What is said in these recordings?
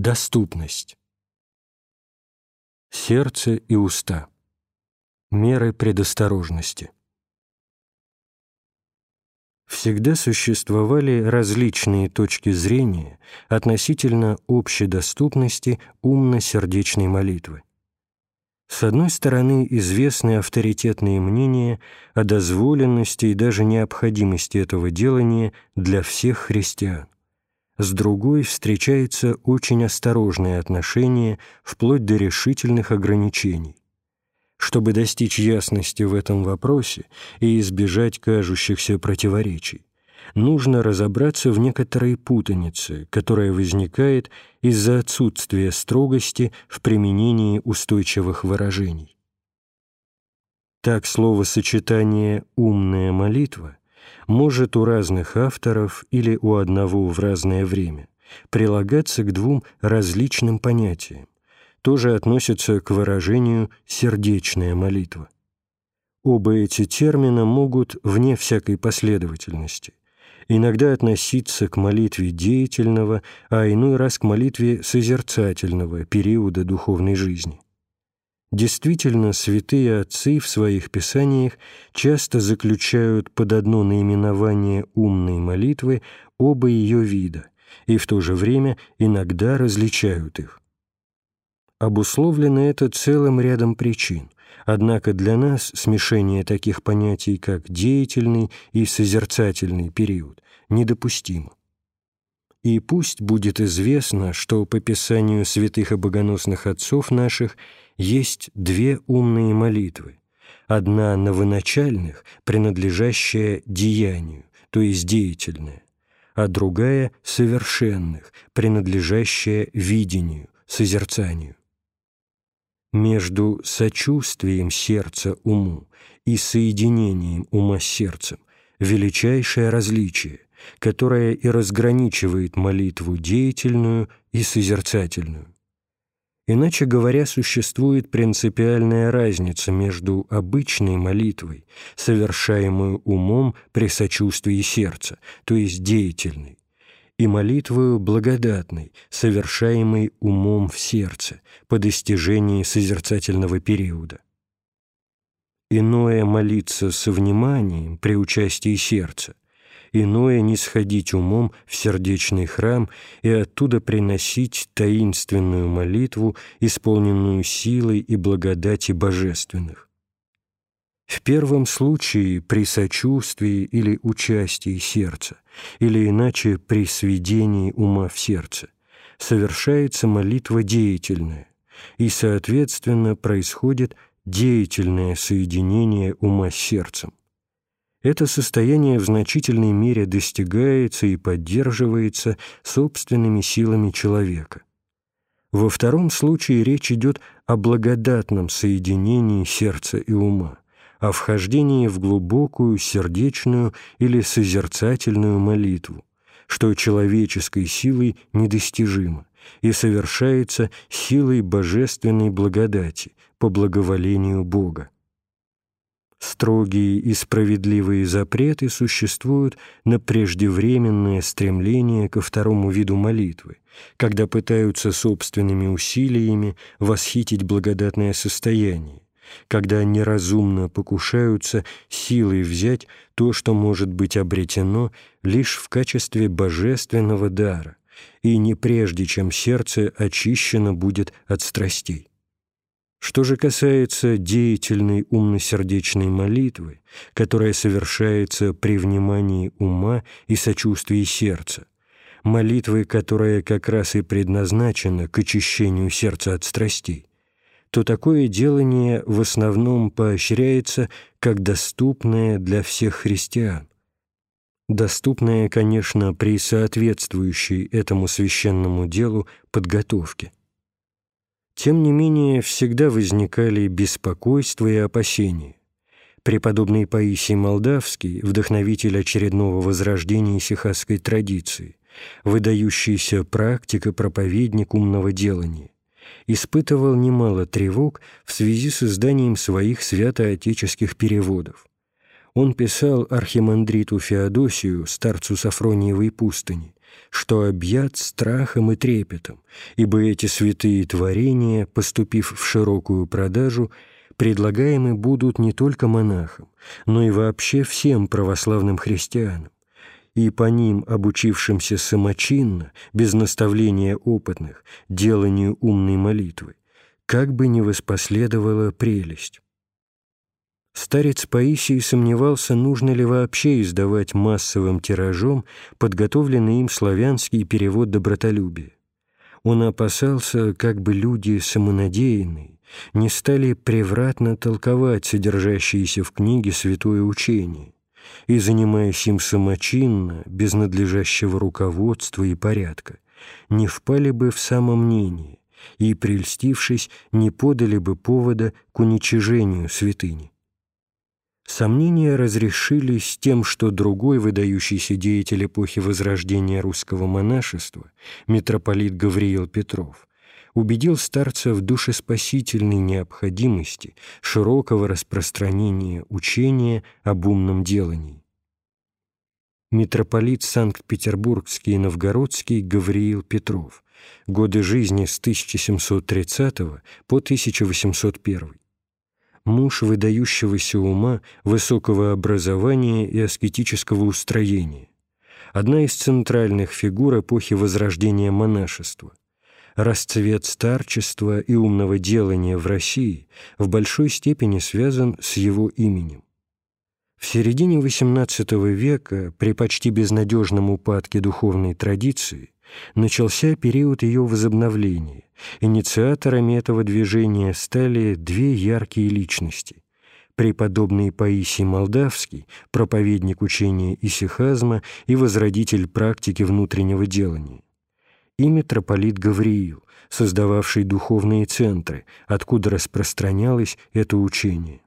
Доступность. Сердце и уста. Меры предосторожности. Всегда существовали различные точки зрения относительно общей доступности умно-сердечной молитвы. С одной стороны, известны авторитетные мнения о дозволенности и даже необходимости этого делания для всех христиан с другой встречается очень осторожное отношение вплоть до решительных ограничений. Чтобы достичь ясности в этом вопросе и избежать кажущихся противоречий, нужно разобраться в некоторой путанице, которая возникает из-за отсутствия строгости в применении устойчивых выражений. Так словосочетание «умная молитва» может у разных авторов или у одного в разное время прилагаться к двум различным понятиям, тоже относится к выражению «сердечная молитва». Оба эти термина могут, вне всякой последовательности, иногда относиться к молитве деятельного, а иной раз к молитве созерцательного периода духовной жизни. Действительно, святые отцы в своих писаниях часто заключают под одно наименование умной молитвы оба ее вида и в то же время иногда различают их. Обусловлено это целым рядом причин, однако для нас смешение таких понятий, как деятельный и созерцательный период, недопустимо. И пусть будет известно, что по Писанию святых и богоносных отцов наших есть две умные молитвы. Одна новоначальных, принадлежащая деянию, то есть деятельная, а другая совершенных, принадлежащая видению, созерцанию. Между сочувствием сердца уму и соединением ума с сердцем величайшее различие, которая и разграничивает молитву деятельную и созерцательную. Иначе говоря, существует принципиальная разница между обычной молитвой, совершаемой умом при сочувствии сердца, то есть деятельной, и молитвою благодатной, совершаемой умом в сердце по достижении созерцательного периода. Иное молиться со вниманием при участии сердца – иное не сходить умом в сердечный храм и оттуда приносить таинственную молитву, исполненную силой и благодати божественных. В первом случае при сочувствии или участии сердца, или иначе при сведении ума в сердце, совершается молитва деятельная, и, соответственно, происходит деятельное соединение ума с сердцем это состояние в значительной мере достигается и поддерживается собственными силами человека. Во втором случае речь идет о благодатном соединении сердца и ума, о вхождении в глубокую сердечную или созерцательную молитву, что человеческой силой недостижимо и совершается силой божественной благодати по благоволению Бога. Строгие и справедливые запреты существуют на преждевременное стремление ко второму виду молитвы, когда пытаются собственными усилиями восхитить благодатное состояние, когда неразумно покушаются силой взять то, что может быть обретено лишь в качестве божественного дара, и не прежде, чем сердце очищено будет от страстей. Что же касается деятельной умно-сердечной молитвы, которая совершается при внимании ума и сочувствии сердца, молитвы, которая как раз и предназначена к очищению сердца от страстей, то такое делание в основном поощряется как доступное для всех христиан. Доступное, конечно, при соответствующей этому священному делу подготовке. Тем не менее, всегда возникали беспокойства и опасения. Преподобный Паисий Молдавский, вдохновитель очередного возрождения сихасской традиции, выдающийся практик и проповедник умного делания, испытывал немало тревог в связи с изданием своих святоотеческих переводов. Он писал архимандриту Феодосию, старцу Сафрониевой пустыни, что объят страхом и трепетом, ибо эти святые творения, поступив в широкую продажу, предлагаемы будут не только монахам, но и вообще всем православным христианам, и по ним, обучившимся самочинно, без наставления опытных, деланию умной молитвы, как бы не воспоследовала прелесть. Старец Паисий сомневался, нужно ли вообще издавать массовым тиражом подготовленный им славянский перевод добротолюбия. Он опасался, как бы люди самонадеянные не стали превратно толковать содержащиеся в книге святое учение и, занимаясь им самочинно, без надлежащего руководства и порядка, не впали бы в самомнение и, прельстившись, не подали бы повода к уничижению святыни. Сомнения разрешились тем, что другой выдающийся деятель эпохи Возрождения русского монашества, митрополит Гавриил Петров, убедил старца в душеспасительной необходимости широкого распространения учения об умном делании. Митрополит Санкт-Петербургский и Новгородский Гавриил Петров, годы жизни с 1730 по 1801 муж выдающегося ума, высокого образования и аскетического устроения, одна из центральных фигур эпохи возрождения монашества. Расцвет старчества и умного делания в России в большой степени связан с его именем. В середине XVIII века, при почти безнадежном упадке духовной традиции, начался период ее возобновления. Инициаторами этого движения стали две яркие личности. Преподобный Паисий Молдавский, проповедник учения исихазма и возродитель практики внутреннего делания. И митрополит Гавриил, создававший духовные центры, откуда распространялось это учение.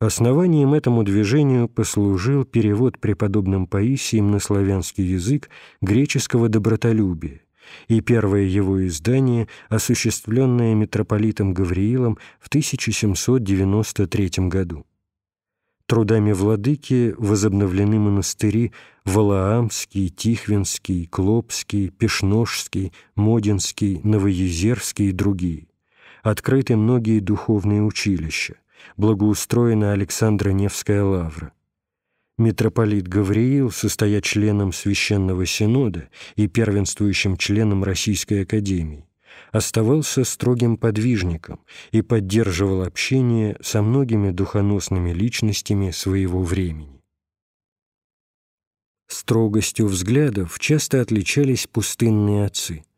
Основанием этому движению послужил перевод преподобным Паисием на славянский язык греческого добротолюбия и первое его издание, осуществленное митрополитом Гавриилом в 1793 году. Трудами владыки возобновлены монастыри Валаамский, Тихвинский, Клопский, Пешножский, Модинский, Новоезерский и другие. Открыты многие духовные училища – благоустроена Александра Невская лавра. Митрополит Гавриил, состоя членом Священного Синода и первенствующим членом Российской Академии, оставался строгим подвижником и поддерживал общение со многими духоносными личностями своего времени. Строгостью взглядов часто отличались пустынные отцы –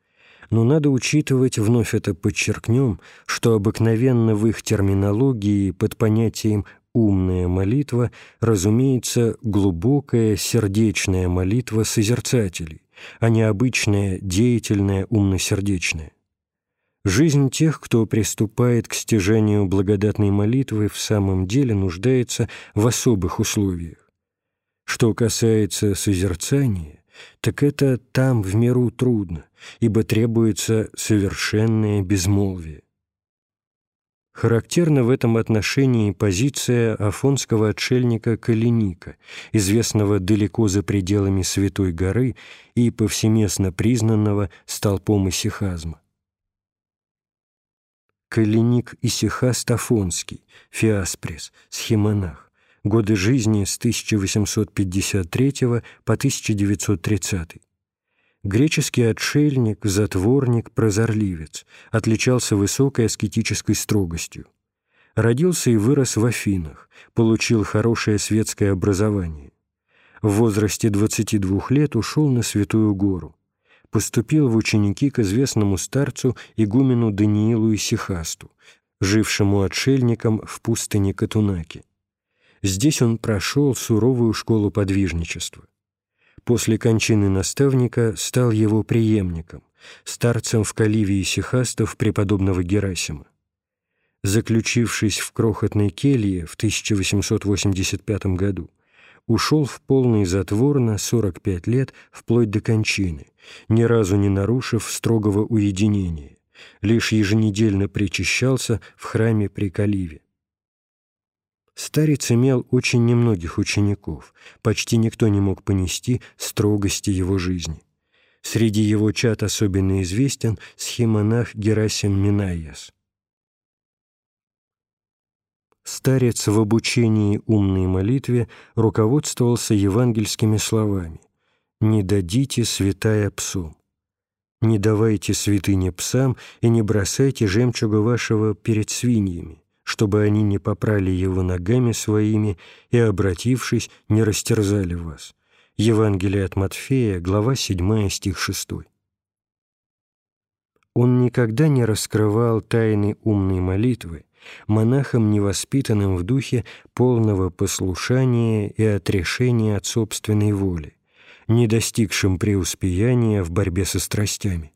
но надо учитывать, вновь это подчеркнем, что обыкновенно в их терминологии под понятием «умная молитва» разумеется глубокая сердечная молитва созерцателей, а не обычная деятельная умно-сердечная. Жизнь тех, кто приступает к стяжанию благодатной молитвы, в самом деле нуждается в особых условиях. Что касается созерцания, так это там в миру трудно, ибо требуется совершенное безмолвие. Характерна в этом отношении позиция афонского отшельника Калиника, известного далеко за пределами Святой горы и повсеместно признанного столпом исихазма. Калиник Исихаст Афонский, Фиаспрес, схемонах годы жизни с 1853 по 1930. Греческий отшельник, затворник, прозорливец, отличался высокой аскетической строгостью. Родился и вырос в Афинах, получил хорошее светское образование. В возрасте 22 лет ушел на Святую Гору. Поступил в ученики к известному старцу игумену Даниилу Исихасту, жившему отшельником в пустыне Катунаки. Здесь он прошел суровую школу подвижничества. После кончины наставника стал его преемником, старцем в Каливии Сихастов преподобного Герасима. Заключившись в крохотной келье в 1885 году, ушел в полный затвор на 45 лет вплоть до кончины, ни разу не нарушив строгого уединения, лишь еженедельно причащался в храме при Каливе. Старец имел очень немногих учеников, почти никто не мог понести строгости его жизни. Среди его чад особенно известен схемонах Герасим Минайяс. Старец в обучении умной молитве руководствовался евангельскими словами «Не дадите святая псу». «Не давайте святыне псам и не бросайте жемчуга вашего перед свиньями, чтобы они не попрали его ногами своими и, обратившись, не растерзали вас». Евангелие от Матфея, глава 7, стих 6. Он никогда не раскрывал тайны умной молитвы, монахам, невоспитанным в духе полного послушания и отрешения от собственной воли, не достигшим преуспеяния в борьбе со страстями.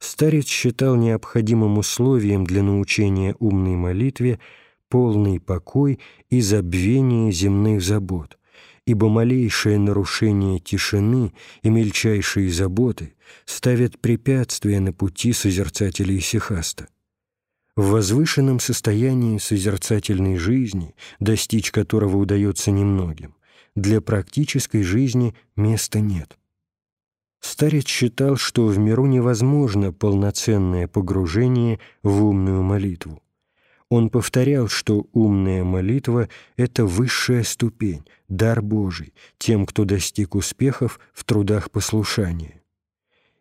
Старец считал необходимым условием для научения умной молитве полный покой и забвение земных забот, ибо малейшее нарушение тишины и мельчайшие заботы ставят препятствия на пути созерцателя Исихаста. В возвышенном состоянии созерцательной жизни, достичь которого удается немногим, для практической жизни места нет. Старец считал, что в миру невозможно полноценное погружение в умную молитву. Он повторял, что умная молитва — это высшая ступень, дар Божий тем, кто достиг успехов в трудах послушания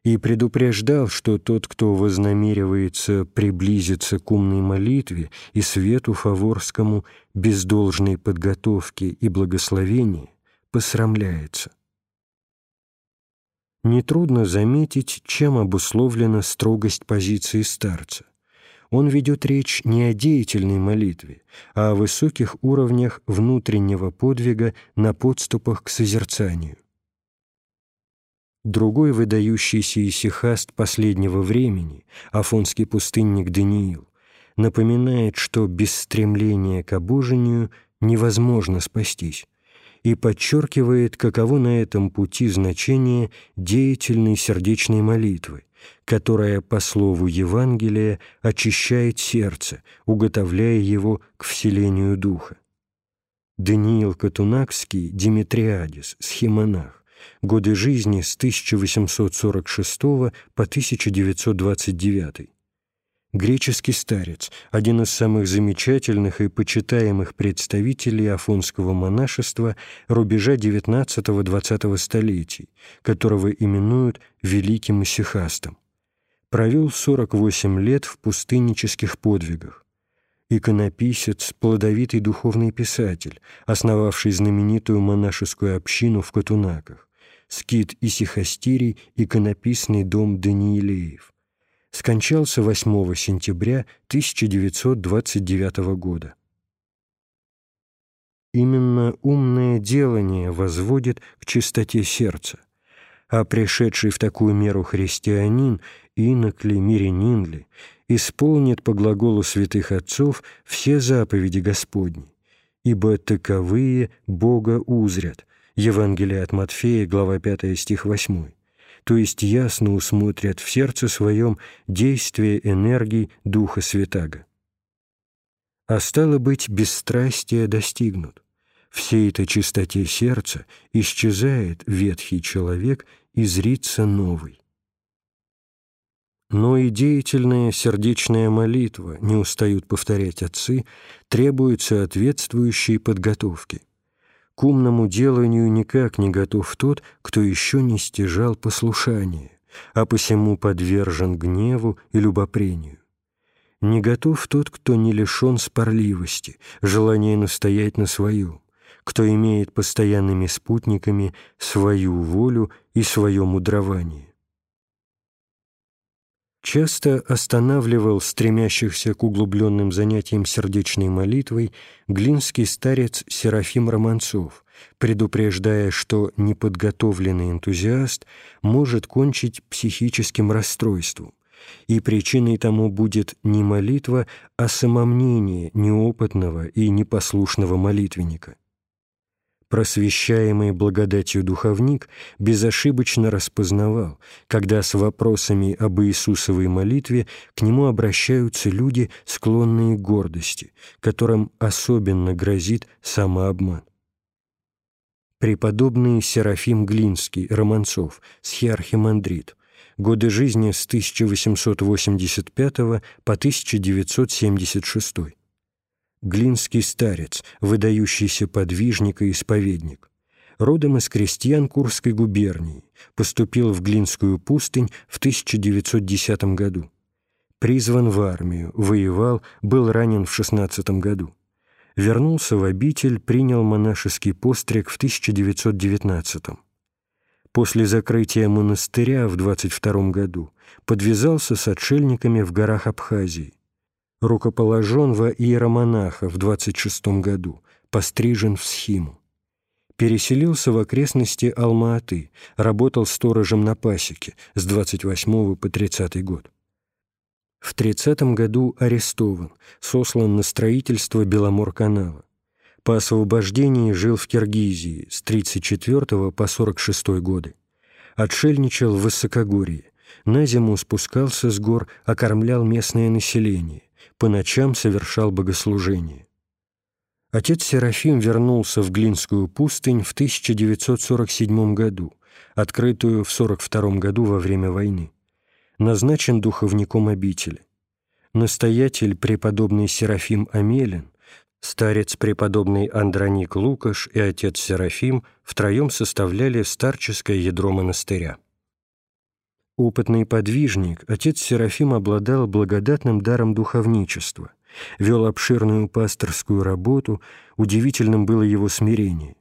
и предупреждал, что тот, кто вознамеривается приблизиться к умной молитве и свету фаворскому без должной подготовки и благословения, посрамляется. Нетрудно заметить, чем обусловлена строгость позиции старца. Он ведет речь не о деятельной молитве, а о высоких уровнях внутреннего подвига на подступах к созерцанию. Другой выдающийся исихаст последнего времени, афонский пустынник Даниил, напоминает, что без стремления к обожению невозможно спастись, и подчеркивает, каково на этом пути значение деятельной сердечной молитвы, которая, по слову Евангелия, очищает сердце, уготовляя его к вселению Духа. Даниил Катунакский, Димитриадис, схемонах, годы жизни с 1846 по 1929. Греческий старец, один из самых замечательных и почитаемых представителей афонского монашества рубежа XIX-XX столетий, которого именуют «великим исихастом». Провел 48 лет в пустыннических подвигах. Иконописец, плодовитый духовный писатель, основавший знаменитую монашескую общину в Катунаках скит Исихастирий, иконописный дом Даниилеев. Скончался 8 сентября 1929 года. Именно умное делание возводит к чистоте сердца, а пришедший в такую меру христианин, инок ли, мирянин ли, исполнит по глаголу святых отцов все заповеди Господни, ибо таковые Бога узрят, Евангелие от Матфея, глава 5, стих 8, то есть ясно усмотрят в сердце своем действие энергии Духа Святаго. А стало быть, бесстрастие достигнут. Всей этой чистоте сердца исчезает ветхий человек и зрится новый. Но и деятельная сердечная молитва, не устают повторять отцы, требует соответствующей подготовки. К умному деланию никак не готов тот, кто еще не стяжал послушание, а посему подвержен гневу и любопрению. Не готов тот, кто не лишен спорливости, желания настоять на своем, кто имеет постоянными спутниками свою волю и свое мудрование часто останавливал стремящихся к углубленным занятиям сердечной молитвой глинский старец Серафим Романцов, предупреждая, что неподготовленный энтузиаст может кончить психическим расстройством, и причиной тому будет не молитва, а самомнение неопытного и непослушного молитвенника. Просвещаемый благодатью духовник безошибочно распознавал, когда с вопросами об Иисусовой молитве к нему обращаются люди, склонные к гордости, которым особенно грозит самообман. Преподобный Серафим Глинский, Романцов, схиархимандрит, годы жизни с 1885 по 1976 Глинский старец, выдающийся подвижник и исповедник. Родом из крестьян Курской губернии, поступил в Глинскую пустынь в 1910 году. Призван в армию, воевал, был ранен в 16 году. Вернулся в обитель, принял монашеский постриг в 1919 После закрытия монастыря в 22 году подвязался с отшельниками в горах Абхазии рукоположен во иеромонаха в 26 году, пострижен в схиму. Переселился в окрестности Алма-Аты, работал сторожем на пасеке с 28 по 30 год. В 30 году арестован, сослан на строительство Беломор-канала. По освобождении жил в Киргизии с 34 по 46 годы. Отшельничал в Высокогорье, на зиму спускался с гор, окормлял местное население по ночам совершал богослужение. Отец Серафим вернулся в Глинскую пустынь в 1947 году, открытую в 42 году во время войны. Назначен духовником обители. Настоятель преподобный Серафим Амелин, старец преподобный Андроник Лукаш и отец Серафим втроем составляли старческое ядро монастыря. Опытный подвижник, отец Серафим обладал благодатным даром духовничества, вел обширную пасторскую работу, удивительным было его смирение.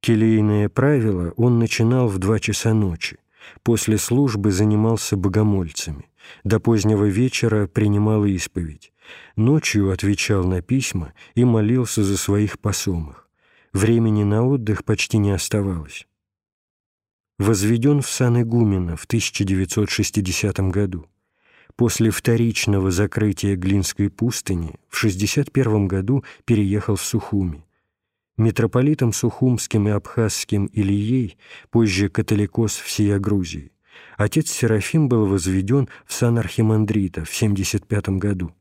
Келейное правило он начинал в два часа ночи, после службы занимался богомольцами, до позднего вечера принимал исповедь, ночью отвечал на письма и молился за своих посомых. Времени на отдых почти не оставалось возведен в сан игумена в 1960 году. После вторичного закрытия Глинской пустыни в 61 году переехал в Сухуми. Митрополитом Сухумским и Абхазским Ильей, позже католикос всея Грузии, отец Серафим был возведен в сан архимандрита в 75 году.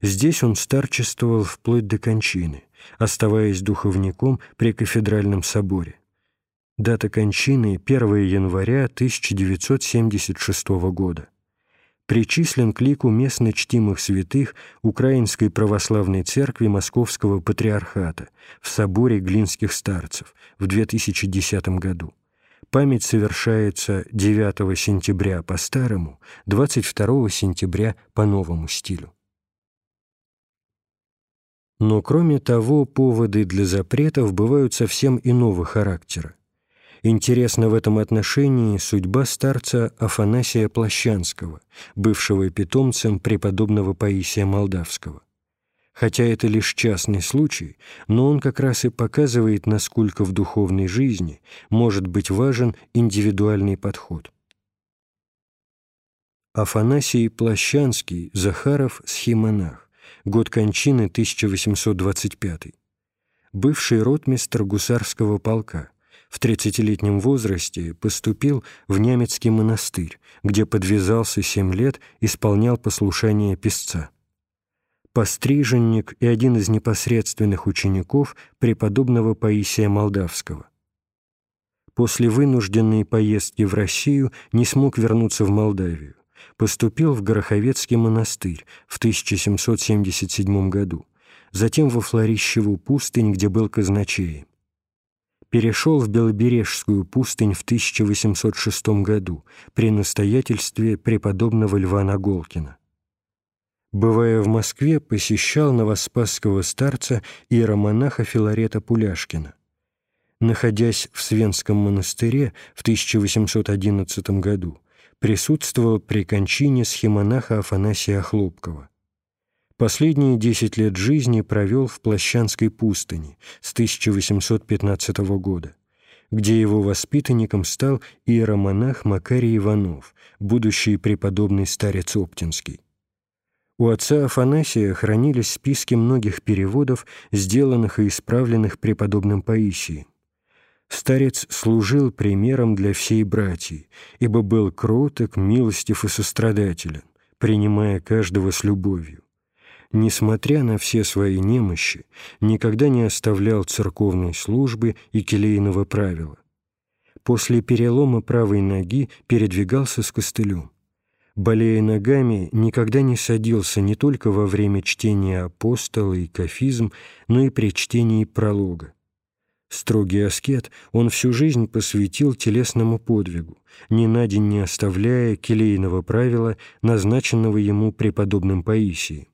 Здесь он старчествовал вплоть до кончины, оставаясь духовником при кафедральном соборе. Дата кончины – 1 января 1976 года. Причислен к лику местно чтимых святых Украинской Православной Церкви Московского Патриархата в соборе Глинских старцев в 2010 году. Память совершается 9 сентября по старому, 22 сентября по новому стилю. Но кроме того, поводы для запретов бывают совсем иного характера. Интересна в этом отношении судьба старца Афанасия Плащанского, бывшего питомцем преподобного Паисия Молдавского. Хотя это лишь частный случай, но он как раз и показывает, насколько в духовной жизни может быть важен индивидуальный подход. Афанасий Плащанский, Захаров, схимонах, год кончины 1825. Бывший ротмистр гусарского полка – в 30-летнем возрасте поступил в Нямецкий монастырь, где подвязался семь лет, исполнял послушание писца. Постриженник и один из непосредственных учеников преподобного Паисия Молдавского. После вынужденной поездки в Россию не смог вернуться в Молдавию. Поступил в Гороховецкий монастырь в 1777 году, затем во Флорищеву пустынь, где был казначеем перешел в Белобережскую пустынь в 1806 году при настоятельстве преподобного Льва Наголкина. Бывая в Москве, посещал новоспасского старца иеромонаха Филарета Пуляшкина. Находясь в Свенском монастыре в 1811 году, присутствовал при кончине схемонаха Афанасия Хлопкова. Последние десять лет жизни провел в Плащанской пустыне с 1815 года, где его воспитанником стал иеромонах Макарий Иванов, будущий преподобный старец Оптинский. У отца Афанасия хранились списки многих переводов, сделанных и исправленных преподобным Паисием. Старец служил примером для всей братьи, ибо был кроток, милостив и сострадателен, принимая каждого с любовью. Несмотря на все свои немощи, никогда не оставлял церковной службы и келейного правила. После перелома правой ноги передвигался с костылем. Болея ногами, никогда не садился не только во время чтения апостола и кафизм, но и при чтении пролога. Строгий аскет, он всю жизнь посвятил телесному подвигу, ни на день не оставляя келейного правила, назначенного ему преподобным Паисием.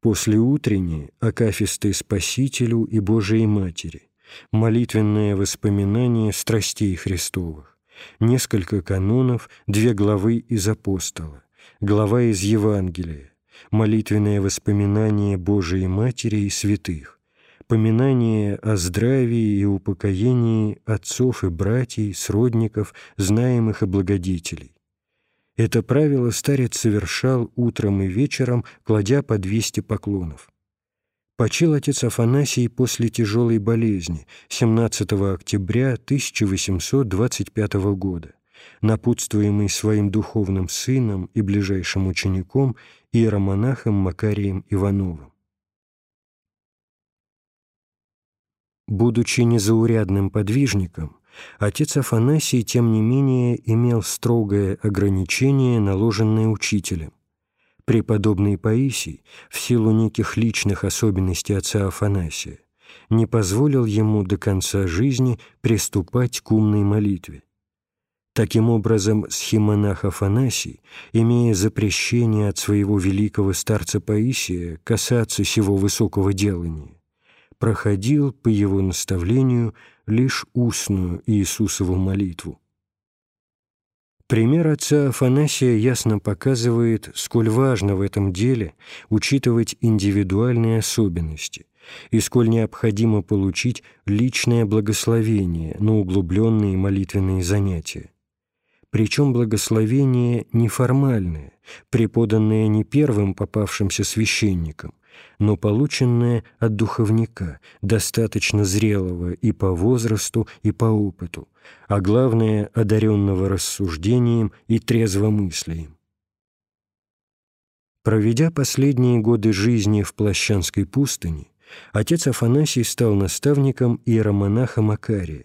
После утренней акафисты Спасителю и Божией Матери, молитвенное воспоминание страстей Христовых, несколько канонов, две главы из апостола, глава из Евангелия, молитвенное воспоминание Божией Матери и святых, поминание о здравии и упокоении отцов и братьев, сродников, знаемых и благодетелей. Это правило старец совершал утром и вечером, кладя по 200 поклонов. Почил отец Афанасий после тяжелой болезни 17 октября 1825 года, напутствуемый своим духовным сыном и ближайшим учеником иеромонахом Макарием Ивановым. Будучи незаурядным подвижником, отец Афанасий, тем не менее, имел строгое ограничение, наложенное учителем. Преподобный Паисий, в силу неких личных особенностей отца Афанасия, не позволил ему до конца жизни приступать к умной молитве. Таким образом, схимонах Афанасий, имея запрещение от своего великого старца Паисия касаться сего высокого делания, проходил по его наставлению лишь устную Иисусову молитву. Пример отца Афанасия ясно показывает, сколь важно в этом деле учитывать индивидуальные особенности и сколь необходимо получить личное благословение на углубленные молитвенные занятия. Причем благословение неформальное, преподанное не первым попавшимся священником, но полученное от духовника, достаточно зрелого и по возрасту, и по опыту, а главное, одаренного рассуждением и трезвомыслием. Проведя последние годы жизни в Плащанской пустыне, отец Афанасий стал наставником иеромонаха Макария.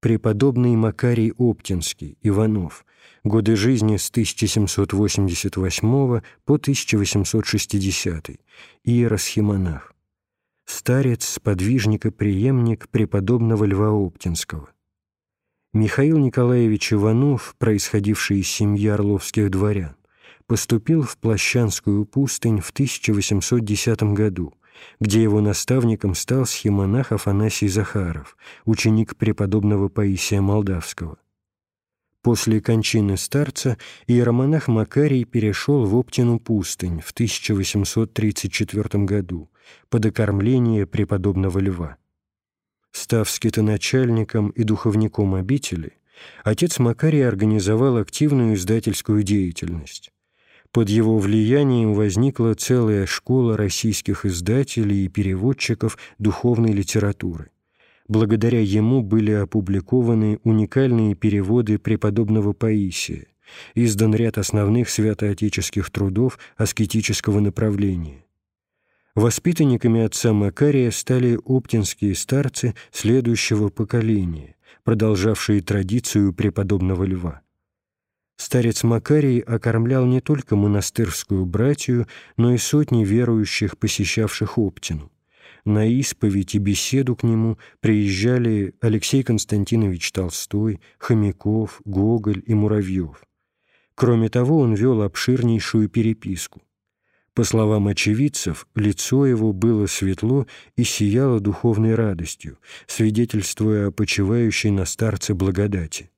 Преподобный Макарий Оптинский, Иванов, годы жизни с 1788 по 1860, иеросхимонах. Старец, сподвижник и преемник преподобного Льва Оптинского. Михаил Николаевич Иванов, происходивший из семьи орловских дворян, поступил в Плащанскую пустынь в 1810 году, где его наставником стал схимонах Афанасий Захаров, ученик преподобного Паисия Молдавского. После кончины старца иеромонах Макарий перешел в Оптину пустынь в 1834 году под окормление преподобного Льва. Став скитоначальником и духовником обители, отец Макарий организовал активную издательскую деятельность. Под его влиянием возникла целая школа российских издателей и переводчиков духовной литературы. Благодаря ему были опубликованы уникальные переводы преподобного Паисия, издан ряд основных святоотеческих трудов аскетического направления. Воспитанниками отца Макария стали оптинские старцы следующего поколения, продолжавшие традицию преподобного Льва. Старец Макарий окормлял не только монастырскую братью, но и сотни верующих, посещавших Оптину на исповедь и беседу к нему приезжали Алексей Константинович Толстой, Хомяков, Гоголь и Муравьев. Кроме того, он вел обширнейшую переписку. По словам очевидцев, лицо его было светло и сияло духовной радостью, свидетельствуя о почивающей на старце благодати.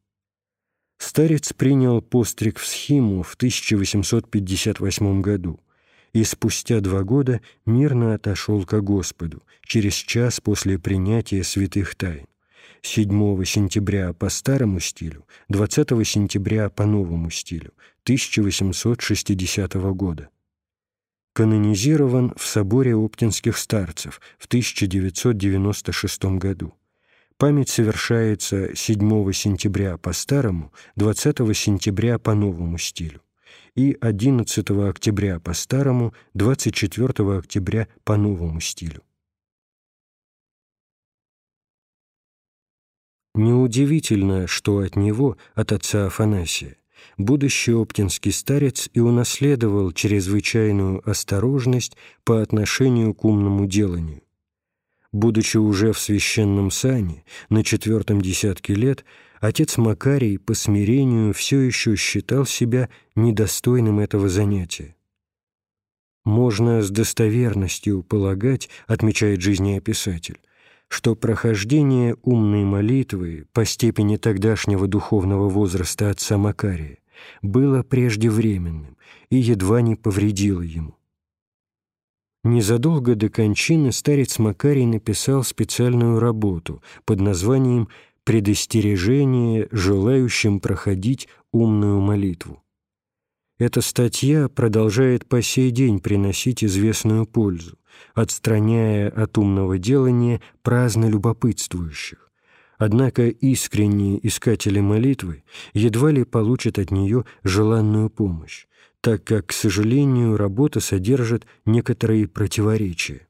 Старец принял постриг в схиму в 1858 году и спустя два года мирно отошел ко Господу через час после принятия святых тайн. 7 сентября по старому стилю, 20 сентября по новому стилю, 1860 года. Канонизирован в соборе оптинских старцев в 1996 году. Память совершается 7 сентября по старому, 20 сентября по новому стилю и 11 октября по старому, 24 октября по новому стилю. Неудивительно, что от него, от отца Афанасия, будущий оптинский старец и унаследовал чрезвычайную осторожность по отношению к умному деланию. Будучи уже в священном сане, на четвертом десятке лет, отец Макарий по смирению все еще считал себя недостойным этого занятия. Можно с достоверностью полагать, отмечает жизнеописатель, что прохождение умной молитвы по степени тогдашнего духовного возраста отца Макария было преждевременным и едва не повредило ему. Незадолго до кончины старец Макарий написал специальную работу под названием «Предостережение желающим проходить умную молитву». Эта статья продолжает по сей день приносить известную пользу, отстраняя от умного делания праздно любопытствующих. Однако искренние искатели молитвы едва ли получат от нее желанную помощь, так как, к сожалению, работа содержит некоторые противоречия.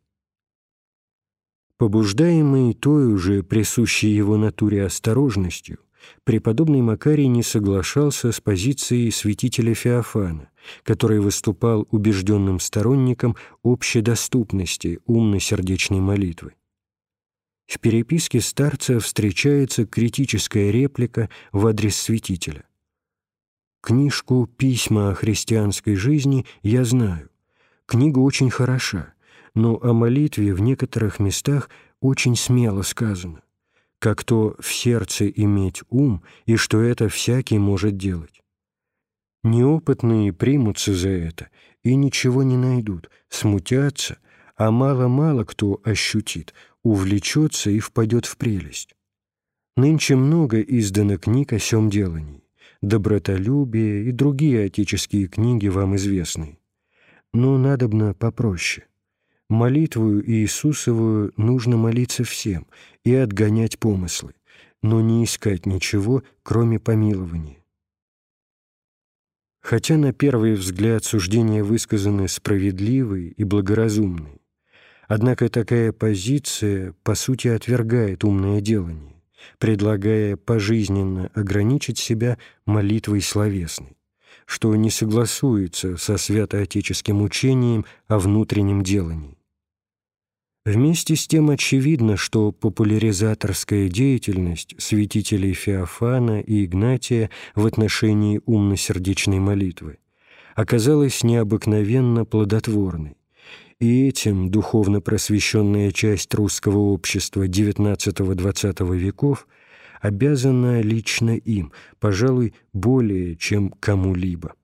Побуждаемый той уже присущей его натуре осторожностью, преподобный Макарий не соглашался с позицией святителя Феофана, который выступал убежденным сторонником общедоступности умно-сердечной молитвы. В переписке старца встречается критическая реплика в адрес святителя. «Книжку «Письма о христианской жизни» я знаю. Книга очень хороша, но о молитве в некоторых местах очень смело сказано как то в сердце иметь ум, и что это всякий может делать. Неопытные примутся за это и ничего не найдут, смутятся, а мало-мало кто ощутит, увлечется и впадет в прелесть. Нынче много издано книг о сём делании, добротолюбие и другие отеческие книги вам известны. Но надобно попроще. Молитвую Иисусовую нужно молиться всем и отгонять помыслы, но не искать ничего, кроме помилования. Хотя на первый взгляд суждения высказаны справедливые и благоразумные, однако такая позиция по сути отвергает умное делание, предлагая пожизненно ограничить себя молитвой словесной, что не согласуется со святоотеческим учением о внутреннем делании. Вместе с тем очевидно, что популяризаторская деятельность святителей Феофана и Игнатия в отношении умно-сердечной молитвы оказалась необыкновенно плодотворной, и этим духовно просвещенная часть русского общества XIX-XX веков обязана лично им, пожалуй, более чем кому-либо.